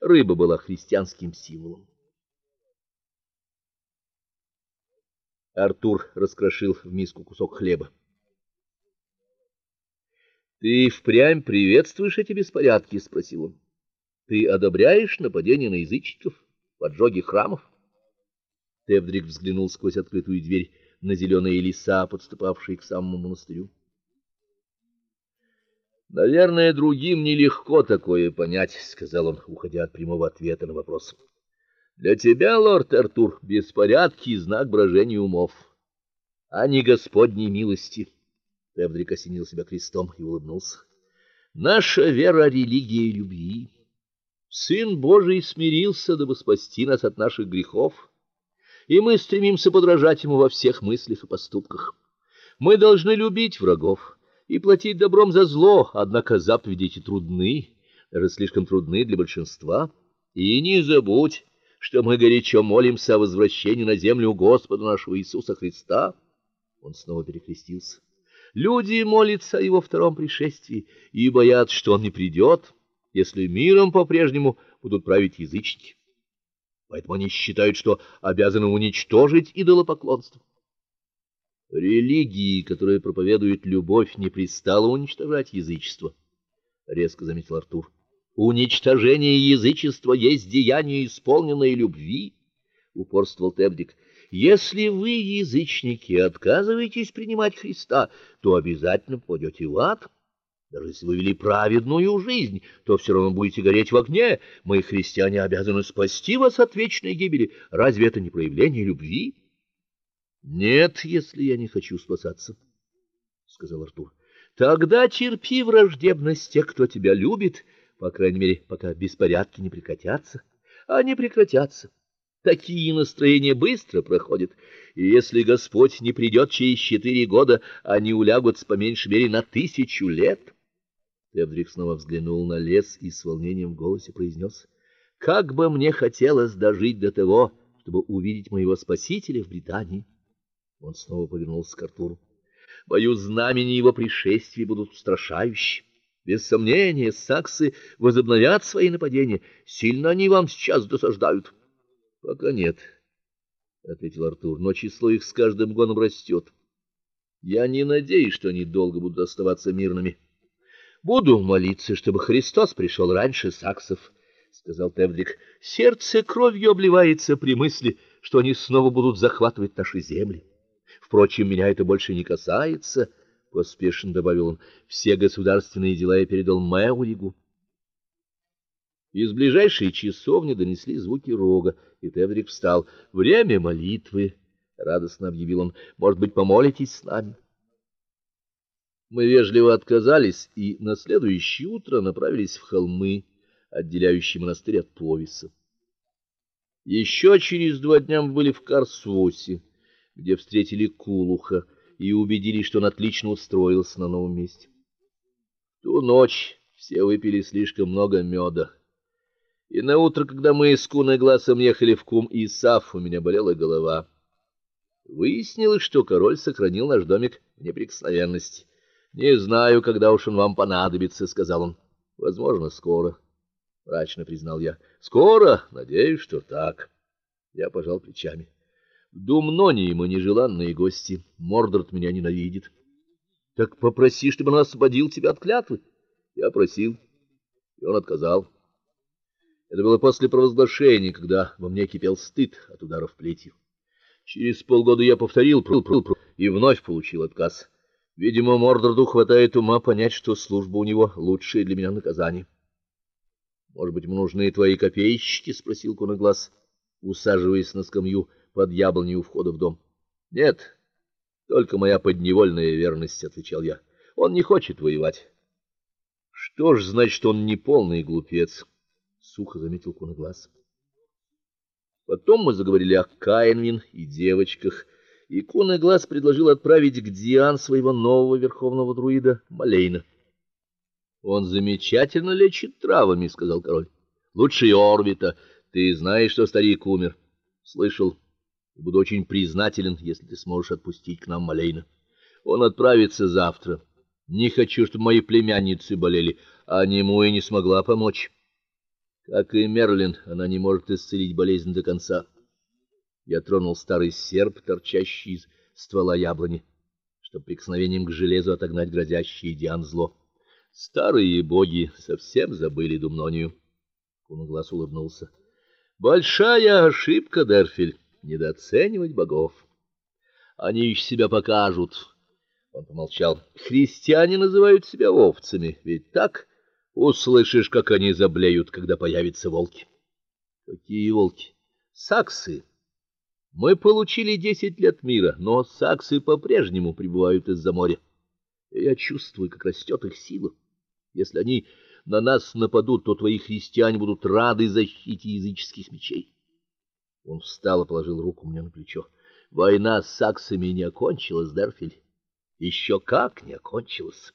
Рыба была христианским символом. Артур раскрошил в миску кусок хлеба. Ты впрямь приветствуешь эти беспорядки, спросил он. Ты одобряешь нападение на язычников, поджоги храмов? Тевдрик взглянул сквозь открытую дверь на зеленые леса, подступавшие к самому монастырю. Наверное, другим нелегко такое понять, сказал он, уходя от прямого ответа на вопрос. Для тебя, лорд Артур, беспорядки знак брожения умов, а не Господней милости. Тевдрик осенил себя крестом и улыбнулся. Наша вера религия любви. Сын Божий смирился, дабы спасти нас от наших грехов, и мы стремимся подражать ему во всех мыслях и поступках. Мы должны любить врагов и платить добром за зло, однако заповеди эти трудны, даже слишком трудны для большинства. И не забудь, что мы горячо молимся о возвращении на землю Господа нашего Иисуса Христа. Он снова перекрестился. Люди молятся о его втором пришествии и боятся, что он не придет, если миром по-прежнему будут править язычники. Поэтому они считают, что обязаны уничтожить идолопоклонство. Религии, которая проповедует любовь, не пристало уничтожать язычество, резко заметил Артур. Уничтожение язычества есть деяние исполненное любви, упорствовал Тебдик. Если вы, язычники, отказываетесь принимать Христа, то обязательно пойдете в ад. Даже если вы вели праведную жизнь, то все равно будете гореть в огне. Мы, христиане, обязаны спасти вас от вечной гибели. Разве это не проявление любви? Нет, если я не хочу спасаться, сказал Артур. Тогда терпи враждебность тех, кто тебя любит, по крайней мере, пока беспорядки не прекратятся. А не прекратятся. Такие настроения быстро проходят, и если Господь не придет через четыре года, они улягутся по меньшей мере на тысячу лет. Эвдрик снова взглянул на лес и с волнением в голосе произнес: "Как бы мне хотелось дожить до того, чтобы увидеть моего Спасителя в Британии". Он снова повернулся к Артуру. Боюсь, знамения его пришествия будут устрашающие. Без сомнения, саксы возобновят свои нападения. Сильно они вам сейчас досаждают. Пока нет, ответил Артур. Но число их с каждым годом растет. Я не надеюсь, что они долго будут оставаться мирными. Буду молиться, чтобы Христос пришел раньше саксов, сказал Тевдрик. Сердце кровью обливается при мысли, что они снова будут захватывать наши земли. Впрочем, меня это больше не касается, поспешно добавил он. Все государственные дела я передал Мэуригу. Из ближайшей часовни донесли звуки рога, и Теврик встал. Время молитвы, радостно объявил он. Может быть, помолитесь с нами? Мы вежливо отказались и на следующее утро направились в холмы, отделяющие монастырь от Повиса. Еще через два дня мы были в Карсвосе где встретили Кулуха и убедились, что он отлично устроился на новом месте. Ту ночь все выпили слишком много меда. И на утро, когда мы с Куной глазом ехали в Кум и Саф, у меня болела голова. Выяснилось, что король сохранил наш домик в неприкосновенности. Не знаю, когда уж он вам понадобится, сказал он. Возможно, скоро, мрачно признал я. Скоро, надеюсь, что так. Я пожал плечами. В Думнонии мы нежеланные гости. Мордорт меня ненавидит. Так попроси, чтобы он освободил тебя от клятвы. Я просил, и он отказал. Это было после провозглашения, когда во мне кипел стыд от ударов плетью. Через полгода я повторил прл прл прл и вновь получил отказ. Видимо, Мордорду хватает ума понять, что служба у него лучшее для меня наказание. Может быть, мне нужны твои копеечки, спросил Коноглаз, усаживаясь на скамью под яблоней у входа в дом. Нет, только моя подневольная верность, отвечал я. Он не хочет воевать. Что ж, значит, он не полный глупец, сухо заметил Куноглаз. Потом мы заговорили о Каинвин и девочках, и Куноглаз предложил отправить к Диан своего нового верховного друида Малейна. Он замечательно лечит травами, сказал король. Лучше Орбита. Ты знаешь, что старик умер? Слышал и буду очень признателен, если ты сможешь отпустить к нам Малейна. Он отправится завтра. Не хочу, чтобы мои племянницы болели, а нему и не смогла помочь. Как и Мерлин, она не может исцелить болезнь до конца. Я тронул старый серп, торчащий из ствола яблони, чтобы прикосновением к железу отогнать грозящее Диан зло. Старые боги совсем забыли Думнонию. Кунаглаз улыбнулся. Большая ошибка, Дерфель, недооценивать богов. Они еще себя покажут. Он помолчал. Христиане называют себя овцами, ведь так? Услышишь, как они заблеют, когда появятся волки. Какие волки? Саксы. Мы получили десять лет мира, но саксы по-прежнему пребывают из-за моря. Я чувствую, как растет их сила. Если они на нас нападут, то твои христиане будут рады защите языческих мечей. Он встал и положил руку мне на плечо. Война с саксами не окончилась, Дерфель. Еще как не окончилась.